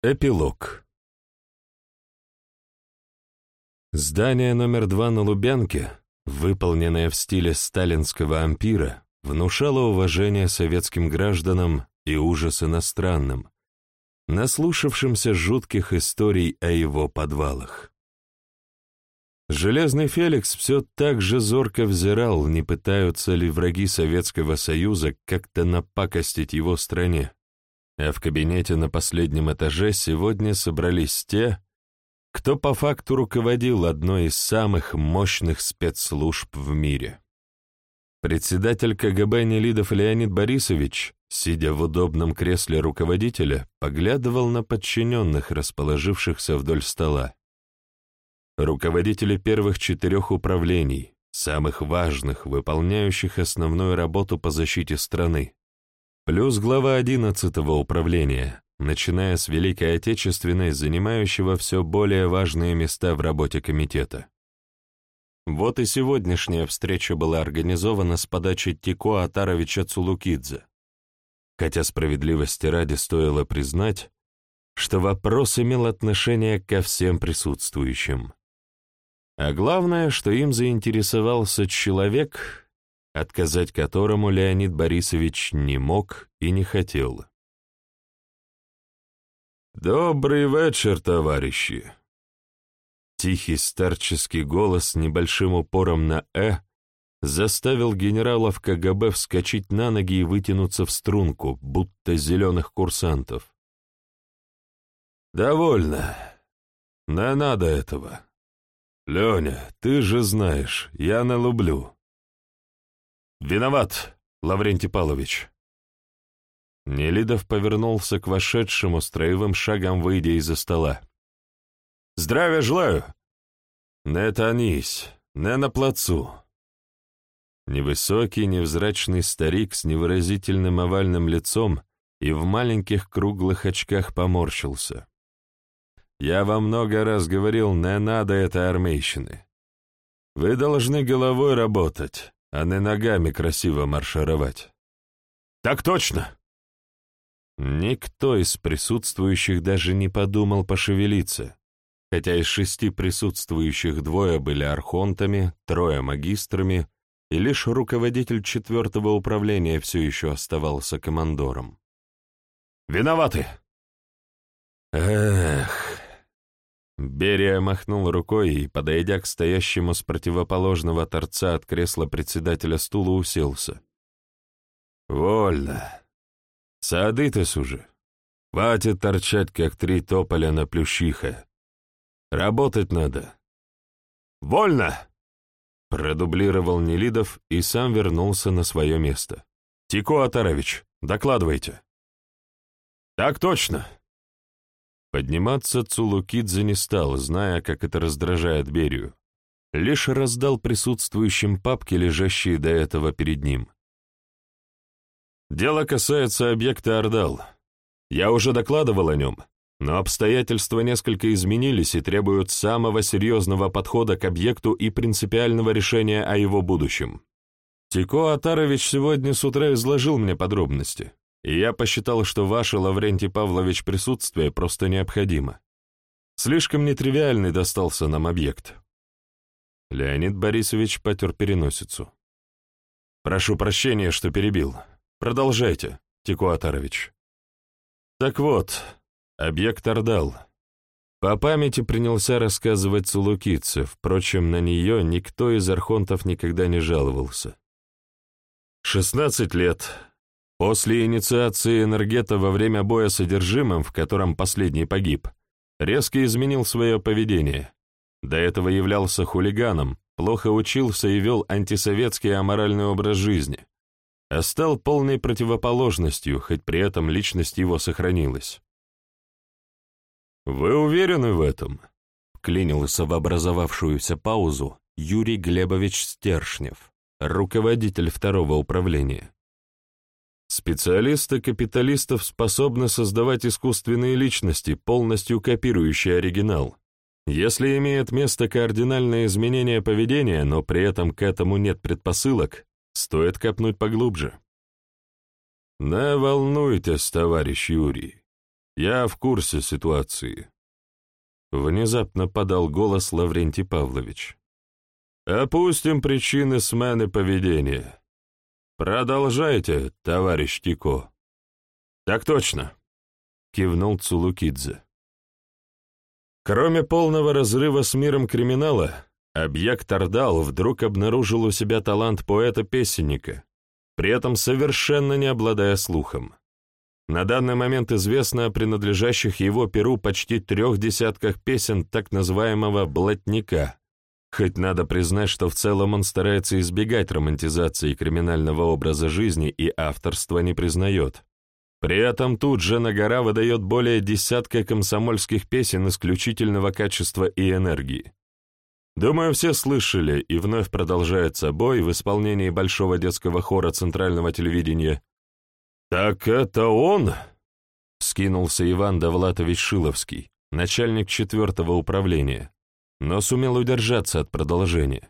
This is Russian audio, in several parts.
Эпилог Здание номер два на Лубянке, выполненное в стиле сталинского ампира, внушало уважение советским гражданам и ужас иностранным, наслушавшимся жутких историй о его подвалах. Железный Феликс все так же зорко взирал, не пытаются ли враги Советского Союза как-то напакостить его стране а в кабинете на последнем этаже сегодня собрались те, кто по факту руководил одной из самых мощных спецслужб в мире. Председатель КГБ Нелидов Леонид Борисович, сидя в удобном кресле руководителя, поглядывал на подчиненных, расположившихся вдоль стола. Руководители первых четырех управлений, самых важных, выполняющих основную работу по защите страны, Плюс глава 11 управления, начиная с Великой Отечественной, занимающего все более важные места в работе комитета. Вот и сегодняшняя встреча была организована с подачи Тико Атаровича Цулукидзе. Хотя справедливости ради стоило признать, что вопрос имел отношение ко всем присутствующим. А главное, что им заинтересовался человек, отказать которому Леонид Борисович не мог и не хотел. «Добрый вечер, товарищи!» Тихий старческий голос с небольшим упором на «э» заставил генералов КГБ вскочить на ноги и вытянуться в струнку, будто зеленых курсантов. «Довольно. Не надо этого. Леня, ты же знаешь, я налюблю. «Виноват, Лаврентий Павлович». Нелидов повернулся к вошедшему, строевым шагом выйдя из-за стола. «Здравия желаю!» «Не тонись, не на плацу!» Невысокий, невзрачный старик с невыразительным овальным лицом и в маленьких круглых очках поморщился. «Я вам много раз говорил, не надо этой армейщины. Вы должны головой работать, а не ногами красиво маршировать. «Так точно!» Никто из присутствующих даже не подумал пошевелиться, хотя из шести присутствующих двое были архонтами, трое магистрами, и лишь руководитель четвертого управления все еще оставался командором. «Виноваты!» «Эх!» Берия махнул рукой и, подойдя к стоящему с противоположного торца от кресла председателя стула, уселся. «Вольно. Садитесь уже. Хватит торчать, как три тополя на плющиха. Работать надо». «Вольно!» — продублировал Нелидов и сам вернулся на свое место. «Тико Атарович, докладывайте». «Так точно!» Подниматься Цулукидзе не стал, зная, как это раздражает Берию. Лишь раздал присутствующим папки, лежащие до этого перед ним. «Дело касается объекта Ордал. Я уже докладывал о нем, но обстоятельства несколько изменились и требуют самого серьезного подхода к объекту и принципиального решения о его будущем. Тико Атарович сегодня с утра изложил мне подробности и я посчитал, что ваше, Лаврентий Павлович, присутствие просто необходимо. Слишком нетривиальный достался нам объект. Леонид Борисович потер переносицу. «Прошу прощения, что перебил. Продолжайте, Тикуатарович». «Так вот, объект Ордал». По памяти принялся рассказывать Цулукице, впрочем, на нее никто из архонтов никогда не жаловался. «Шестнадцать лет, После инициации энергета во время боя с одержимым, в котором последний погиб, резко изменил свое поведение. До этого являлся хулиганом, плохо учился и вел антисоветский аморальный образ жизни, а стал полной противоположностью, хоть при этом личность его сохранилась. «Вы уверены в этом?» — вклинился в образовавшуюся паузу Юрий Глебович Стершнев, руководитель второго управления. Специалисты капиталистов способны создавать искусственные личности, полностью копирующие оригинал. Если имеет место кардинальное изменение поведения, но при этом к этому нет предпосылок, стоит копнуть поглубже. Не волнуйтесь, товарищ Юрий. Я в курсе ситуации. Внезапно подал голос Лаврентий Павлович. Опустим причины смены поведения. Продолжайте, товарищ Тико. Так точно, кивнул Цулукидзе. Кроме полного разрыва с миром криминала, объект Ордал вдруг обнаружил у себя талант поэта-песенника, при этом совершенно не обладая слухом. На данный момент известно о принадлежащих его перу почти трех десятках песен так называемого «блатника», хоть надо признать, что в целом он старается избегать романтизации криминального образа жизни и авторства не признает. При этом тут же на гора выдает более десятка комсомольских песен исключительного качества и энергии. Думаю, все слышали, и вновь продолжается бой в исполнении Большого детского хора Центрального телевидения «Так это он?» — скинулся Иван Довлатович Шиловский, начальник четвертого управления, но сумел удержаться от продолжения.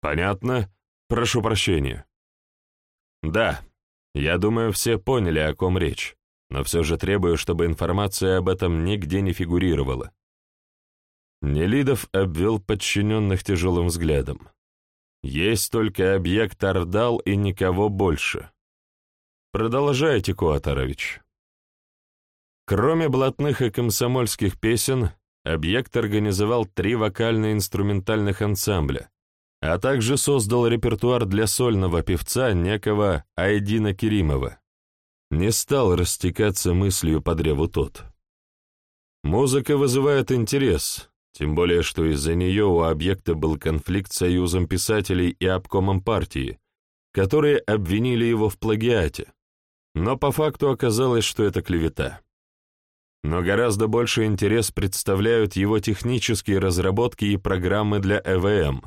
«Понятно? Прошу прощения». «Да, я думаю, все поняли, о ком речь, но все же требую, чтобы информация об этом нигде не фигурировала». Нелидов обвел подчиненных тяжелым взглядом. «Есть только объект Ордал и никого больше». Продолжайте, Куатарович. Кроме блатных и комсомольских песен, объект организовал три вокально-инструментальных ансамбля, а также создал репертуар для сольного певца некого Айдина Керимова. Не стал растекаться мыслью по древу тот. Музыка вызывает интерес, тем более что из-за нее у объекта был конфликт с Союзом писателей и обкомом партии, которые обвинили его в плагиате, но по факту оказалось, что это клевета. Но гораздо больше интерес представляют его технические разработки и программы для ЭВМ.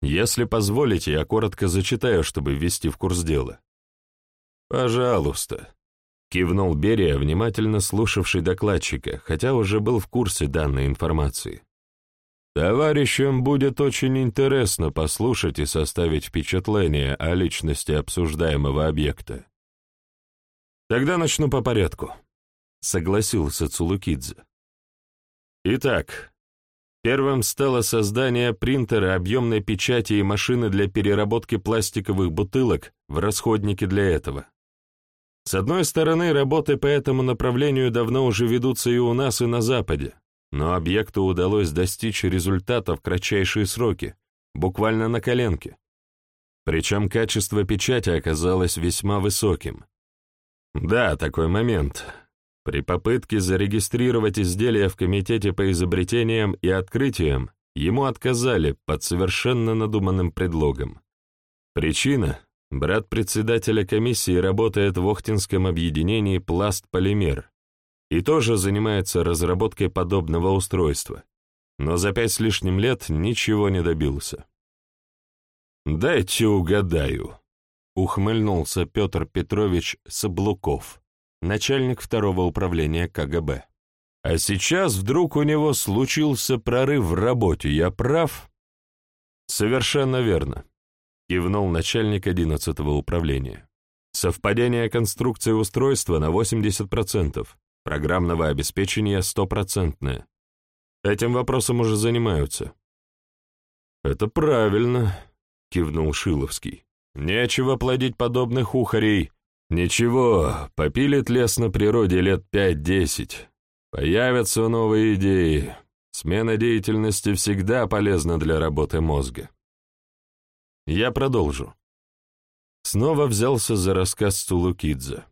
Если позволите, я коротко зачитаю, чтобы ввести в курс дела. «Пожалуйста», — кивнул Берия, внимательно слушавший докладчика, хотя уже был в курсе данной информации. «Товарищам будет очень интересно послушать и составить впечатление о личности обсуждаемого объекта. Тогда начну по порядку, согласился Цулукидзе. Итак, первым стало создание принтера объемной печати и машины для переработки пластиковых бутылок в расходники для этого. С одной стороны, работы по этому направлению давно уже ведутся и у нас, и на Западе, но объекту удалось достичь результата в кратчайшие сроки, буквально на коленке. Причем качество печати оказалось весьма высоким, да, такой момент. При попытке зарегистрировать изделие в Комитете по изобретениям и открытиям ему отказали под совершенно надуманным предлогом. Причина — брат председателя комиссии работает в Охтинском объединении «Пласт-полимер» и тоже занимается разработкой подобного устройства, но за пять с лишним лет ничего не добился. «Дайте угадаю», ухмыльнулся Петр Петрович Соблуков, начальник второго управления КГБ. А сейчас вдруг у него случился прорыв в работе, я прав? Совершенно верно, кивнул начальник одиннадцатого управления. Совпадение конструкции устройства на 80%, программного обеспечения стопроцентное. Этим вопросом уже занимаются. Это правильно, кивнул Шиловский. Нечего плодить подобных ухарей. Ничего, попилит лес на природе лет пять-десять. Появятся новые идеи. Смена деятельности всегда полезна для работы мозга. Я продолжу. Снова взялся за рассказ Цулукидзе.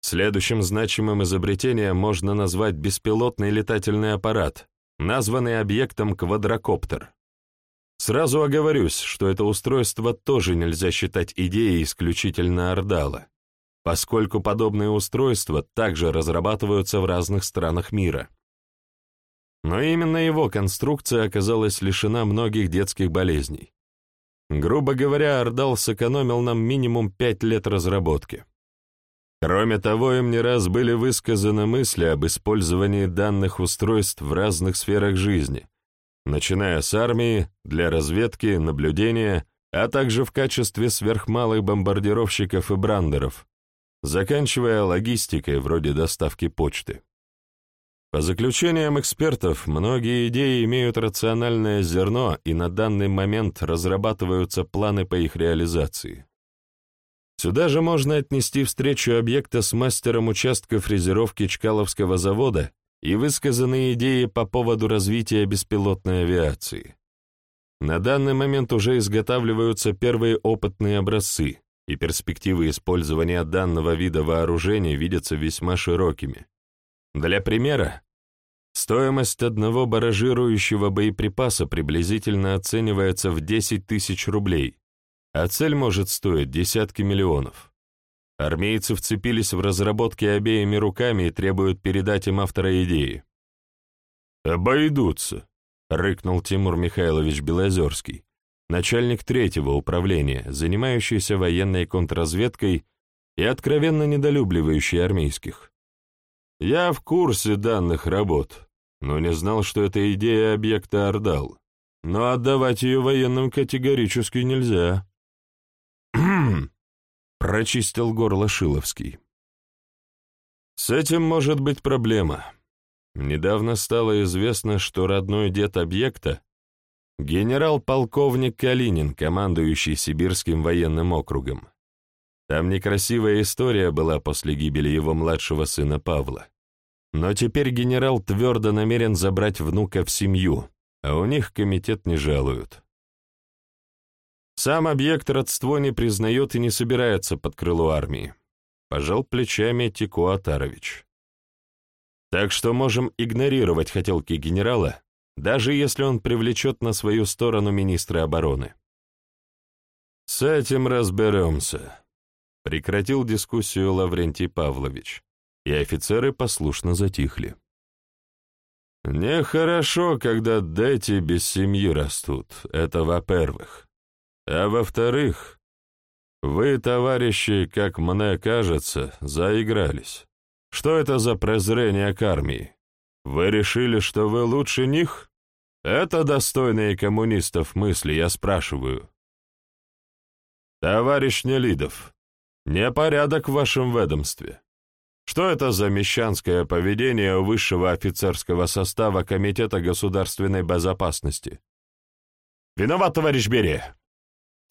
Следующим значимым изобретением можно назвать беспилотный летательный аппарат, названный объектом квадрокоптер. Сразу оговорюсь, что это устройство тоже нельзя считать идеей исключительно Ордала, поскольку подобные устройства также разрабатываются в разных странах мира. Но именно его конструкция оказалась лишена многих детских болезней. Грубо говоря, Ордал сэкономил нам минимум пять лет разработки. Кроме того, им не раз были высказаны мысли об использовании данных устройств в разных сферах жизни, начиная с армии, для разведки, наблюдения, а также в качестве сверхмалых бомбардировщиков и брандеров. заканчивая логистикой вроде доставки почты. По заключениям экспертов, многие идеи имеют рациональное зерно, и на данный момент разрабатываются планы по их реализации. Сюда же можно отнести встречу объекта с мастером участка фрезеровки Чкаловского завода и высказанные идеи по поводу развития беспилотной авиации. На данный момент уже изготавливаются первые опытные образцы, и перспективы использования данного вида вооружений видятся весьма широкими. Для примера, стоимость одного баражирующего боеприпаса приблизительно оценивается в 10 тысяч рублей, а цель может стоить десятки миллионов. Армейцы вцепились в разработки обеими руками и требуют передать им автора идеи. «Обойдутся», — рыкнул Тимур Михайлович Белозерский, начальник третьего управления, занимающийся военной контрразведкой и откровенно недолюбливающий армейских. Я в курсе данных работ, но не знал, что это идея объекта Ордал. Но отдавать ее военным категорически нельзя. Прочистил горло Шиловский. С этим может быть проблема. Недавно стало известно, что родной дед объекта — генерал-полковник Калинин, командующий Сибирским военным округом. Там некрасивая история была после гибели его младшего сына Павла. Но теперь генерал твердо намерен забрать внука в семью, а у них комитет не жалуют. Сам объект родство не признает и не собирается под крыло армии. Пожал плечами Тико Атарович. Так что можем игнорировать хотелки генерала, даже если он привлечет на свою сторону министра обороны. С этим разберемся. Прекратил дискуссию Лаврентий Павлович, и офицеры послушно затихли. Нехорошо, когда дети без семьи растут, это во-первых. А во-вторых, вы, товарищи, как мне кажется, заигрались. Что это за презрение к армии? Вы решили, что вы лучше них? Это достойные коммунистов мысли, я спрашиваю. Товарищ Нелидов, Непорядок в вашем ведомстве. Что это за мещанское поведение высшего офицерского состава Комитета государственной безопасности? Виноват, товарищ Берия.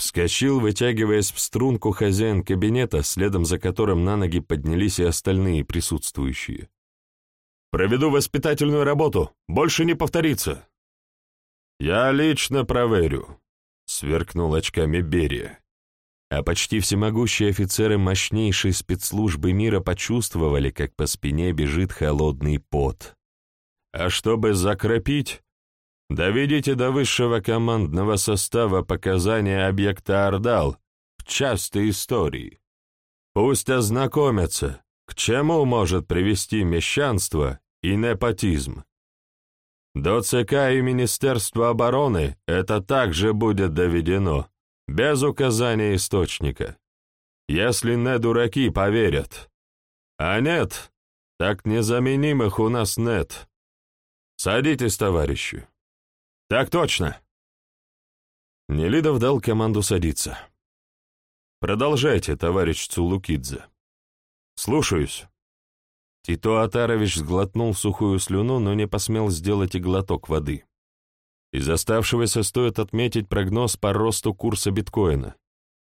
Вскочил, вытягиваясь в струнку хозяин кабинета, следом за которым на ноги поднялись и остальные присутствующие. «Проведу воспитательную работу. Больше не повторится». «Я лично проверю», — сверкнул очками Берия а почти всемогущие офицеры мощнейшей спецслужбы мира почувствовали, как по спине бежит холодный пот. А чтобы закрепить, доведите до высшего командного состава показания объекта «Ордал» в частой истории. Пусть ознакомятся, к чему может привести мещанство и непотизм. До ЦК и Министерства обороны это также будет доведено без указания источника. Если не дураки, поверят. А нет, так незаменимых у нас нет. Садитесь, товарищи. Так точно. Нелидов дал команду садиться. Продолжайте, товарищ Цулукидзе. Слушаюсь. Тито Атарович сглотнул сухую слюну, но не посмел сделать и глоток воды. Из оставшегося стоит отметить прогноз по росту курса биткоина.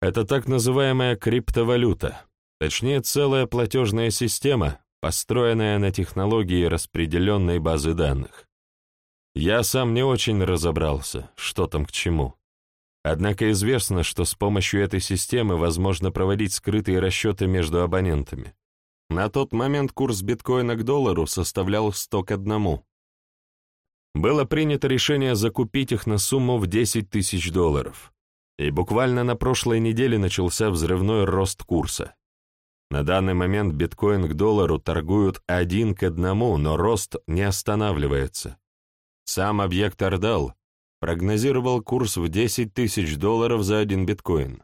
Это так называемая криптовалюта, точнее целая платежная система, построенная на технологии распределенной базы данных. Я сам не очень разобрался, что там к чему. Однако известно, что с помощью этой системы возможно проводить скрытые расчеты между абонентами. На тот момент курс биткоина к доллару составлял 100 к 1, было принято решение закупить их на сумму в 10 тысяч долларов. И буквально на прошлой неделе начался взрывной рост курса. На данный момент биткоин к доллару торгуют один к одному, но рост не останавливается. Сам объект Ордал прогнозировал курс в 10 тысяч долларов за один биткоин.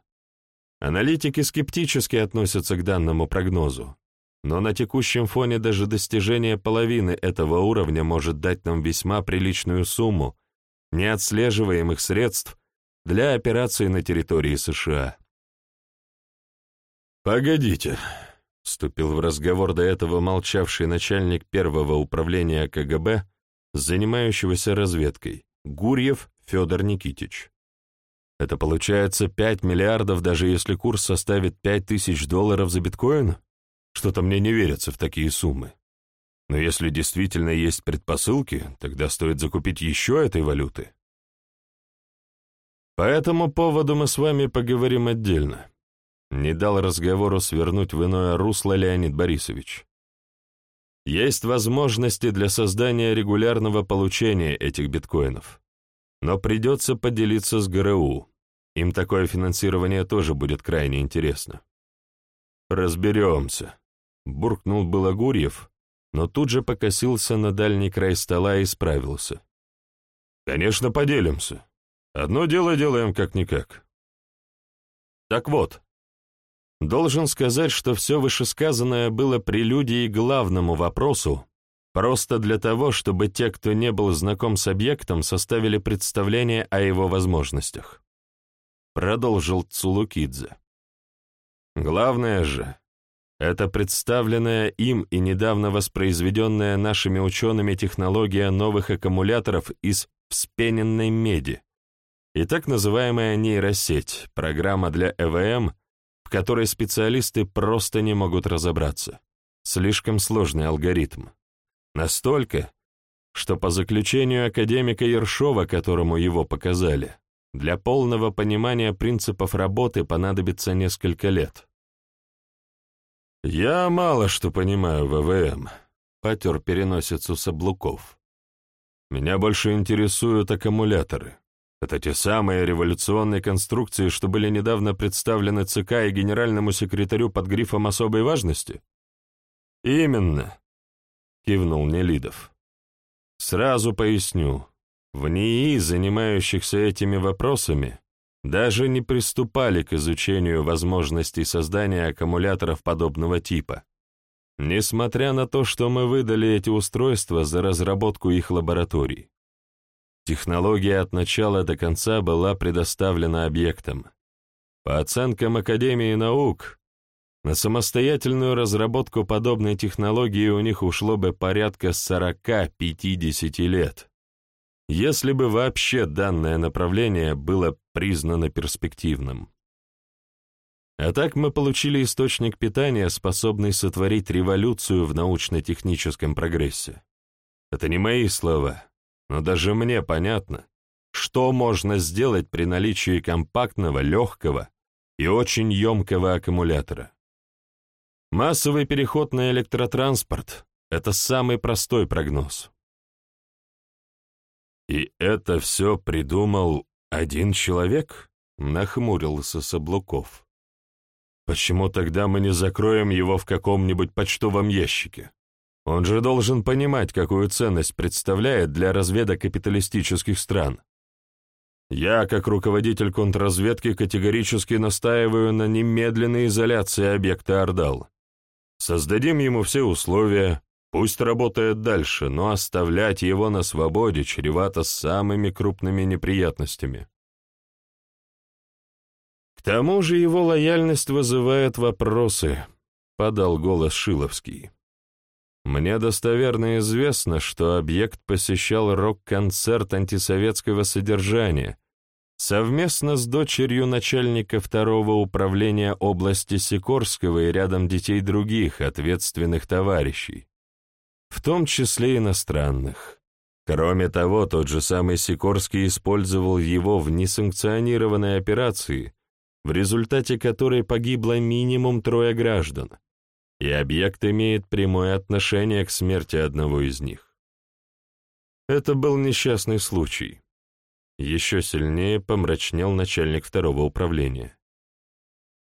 Аналитики скептически относятся к данному прогнозу, но на текущем фоне даже достижение половины этого уровня может дать нам весьма приличную сумму неотслеживаемых средств для операций на территории США. «Погодите, вступил в разговор до этого молчавший начальник первого управления КГБ, занимающегося разведкой, Гурьев Федор Никитич. Это получается 5 миллиардов, даже если курс составит 5 тысяч долларов за биткоин? Что-то мне не верится в такие суммы. Но если действительно есть предпосылки, тогда стоит закупить еще этой валюты. По этому поводу мы с вами поговорим отдельно. Не дал разговору свернуть в иное русло Леонид Борисович. Есть возможности для создания регулярного получения этих биткоинов. Но придется поделиться с ГРУ. Им такое финансирование тоже будет крайне интересно. «Разберемся», — буркнул было Гурьев, но тут же покосился на дальний край стола и справился. «Конечно, поделимся. Одно дело делаем как-никак». Так вот, должен сказать, что все вышесказанное было прелюдией к главному вопросу, просто для того, чтобы те, кто не был знаком с объектом, составили представление о его возможностях. Продолжил Цулукидзе. Главное же, это представленная им и недавно воспроизведенная нашими учеными технология новых аккумуляторов из вспененной меди и так называемая нейросеть, программа для ЭВМ, в которой специалисты просто не могут разобраться. Слишком сложный алгоритм. Настолько, что по заключению академика Ершова, которому его показали, для полного понимания принципов работы понадобится несколько лет. «Я мало что понимаю в ВВМ», — потер переносицу Саблуков. «Меня больше интересуют аккумуляторы. Это те самые революционные конструкции, что были недавно представлены ЦК и генеральному секретарю под грифом особой важности?» «Именно», — кивнул Нелидов. «Сразу поясню. В НИИ, занимающихся этими вопросами, даже не приступали к изучению возможностей создания аккумуляторов подобного типа, несмотря на то, что мы выдали эти устройства за разработку их лабораторий. Технология от начала до конца была предоставлена объектам. По оценкам Академии наук, на самостоятельную разработку подобной технологии у них ушло бы порядка 40-50 лет если бы вообще данное направление было признано перспективным. А так мы получили источник питания, способный сотворить революцию в научно-техническом прогрессе. Это не мои слова, но даже мне понятно, что можно сделать при наличии компактного, легкого и очень емкого аккумулятора. Массовый переход на электротранспорт — это самый простой прогноз. «И это все придумал один человек?» — нахмурился Соблуков. «Почему тогда мы не закроем его в каком-нибудь почтовом ящике? Он же должен понимать, какую ценность представляет для разведок капиталистических стран. Я, как руководитель контрразведки, категорически настаиваю на немедленной изоляции объекта Ордал. Создадим ему все условия, Пусть работает дальше, но оставлять его на свободе чревато самыми крупными неприятностями. К тому же его лояльность вызывает вопросы, — подал голос Шиловский. Мне достоверно известно, что объект посещал рок-концерт антисоветского содержания совместно с дочерью начальника второго управления области Сикорского и рядом детей других ответственных товарищей в том числе иностранных. Кроме того, тот же самый Сикорский использовал его в несанкционированной операции, в результате которой погибло минимум трое граждан, и объект имеет прямое отношение к смерти одного из них. Это был несчастный случай. Еще сильнее помрачнел начальник второго управления.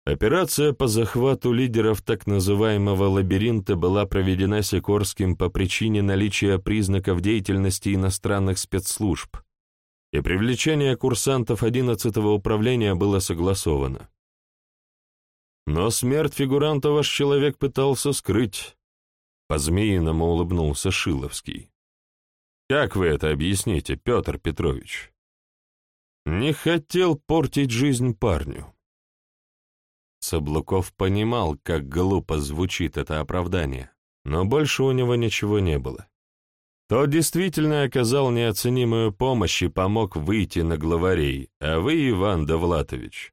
Операция по захвату лидеров так называемого лабиринта была проведена Сикорским по причине наличия признаков деятельности иностранных спецслужб, и привлечение курсантов 11-го управления было согласовано. Но смерть фигуранта ваш человек пытался скрыть. По-змеиному улыбнулся Шиловский. Как вы это объясните, Петр Петрович? Не хотел портить жизнь парню. Соблуков понимал, как глупо звучит это оправдание, но больше у него ничего не было. Тот действительно оказал неоценимую помощь и помог выйти на главарей, а вы, Иван Довлатович,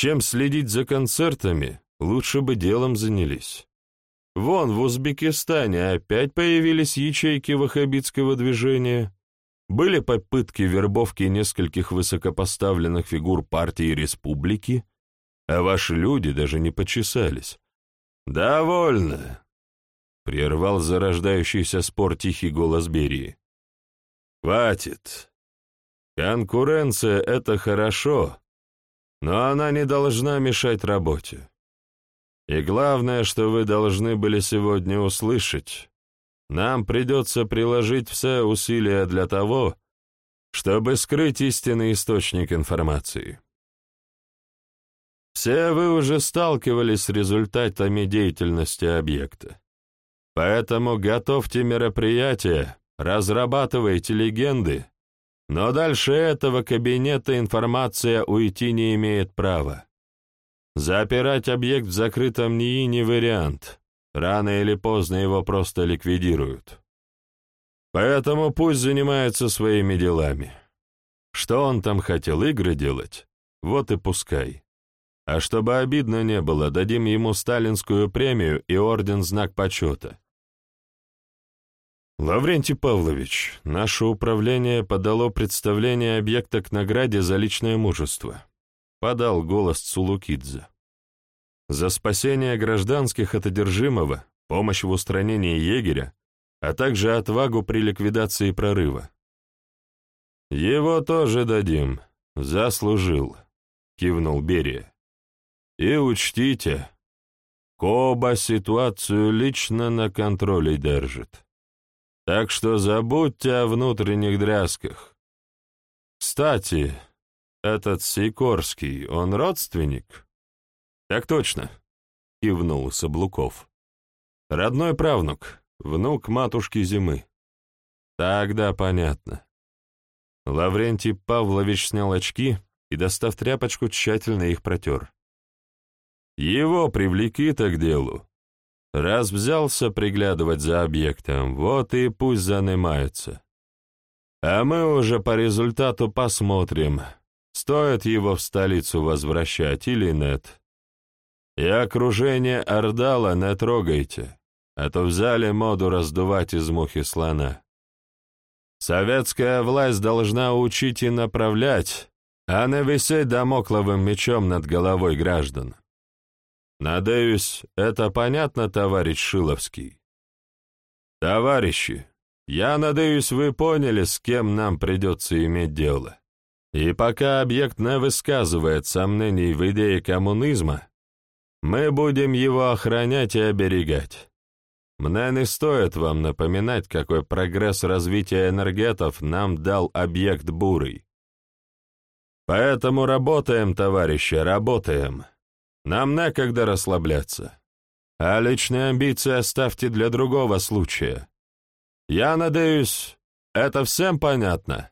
чем следить за концертами, лучше бы делом занялись. Вон в Узбекистане опять появились ячейки ваххабитского движения, были попытки вербовки нескольких высокопоставленных фигур партии республики, а ваши люди даже не почесались. «Довольно!» — прервал зарождающийся спор тихий голос Берии. «Хватит! Конкуренция — это хорошо, но она не должна мешать работе. И главное, что вы должны были сегодня услышать, нам придется приложить все усилия для того, чтобы скрыть истинный источник информации. Все вы уже сталкивались с результатами деятельности объекта. Поэтому готовьте мероприятия, разрабатывайте легенды, но дальше этого кабинета информация уйти не имеет права. Запирать объект в закрытом НИИ не вариант. Рано или поздно его просто ликвидируют. Поэтому пусть занимается своими делами. Что он там хотел, игры делать? Вот и пускай. А чтобы обидно не было, дадим ему сталинскую премию и орден «Знак почета». Лаврентий Павлович, наше управление подало представление объекта к награде за личное мужество. Подал голос Цулукидзе. За спасение гражданских от одержимого, помощь в устранении егеря, а также отвагу при ликвидации прорыва. «Его тоже дадим. Заслужил», — кивнул Берия. И учтите, Коба ситуацию лично на контроле держит. Так что забудьте о внутренних дрязках. Кстати, этот Сикорский, он родственник? Так точно, кивнул Соблуков. Родной правнук, внук матушки Зимы. Тогда понятно. Лаврентий Павлович снял очки и, достав тряпочку, тщательно их протер. Его привлеки-то к делу. Раз взялся приглядывать за объектом, вот и пусть занимается. А мы уже по результату посмотрим, стоит его в столицу возвращать или нет. И окружение Ордала не трогайте, а то взяли моду раздувать из мухи слона. Советская власть должна учить и направлять, а не висеть домокловым мечом над головой граждан. Надеюсь, это понятно, товарищ Шиловский? Товарищи, я надеюсь, вы поняли, с кем нам придется иметь дело. И пока объект не высказывает сомнений в идее коммунизма, мы будем его охранять и оберегать. Мне не стоит вам напоминать, какой прогресс развития энергетов нам дал объект Бурый. Поэтому работаем, товарищи, работаем. Нам некогда расслабляться. А личные амбиции оставьте для другого случая. Я надеюсь, это всем понятно?»